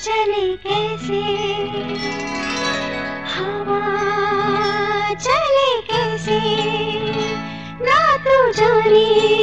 चले कैसे? हवा चले कैसे? ना तू जाने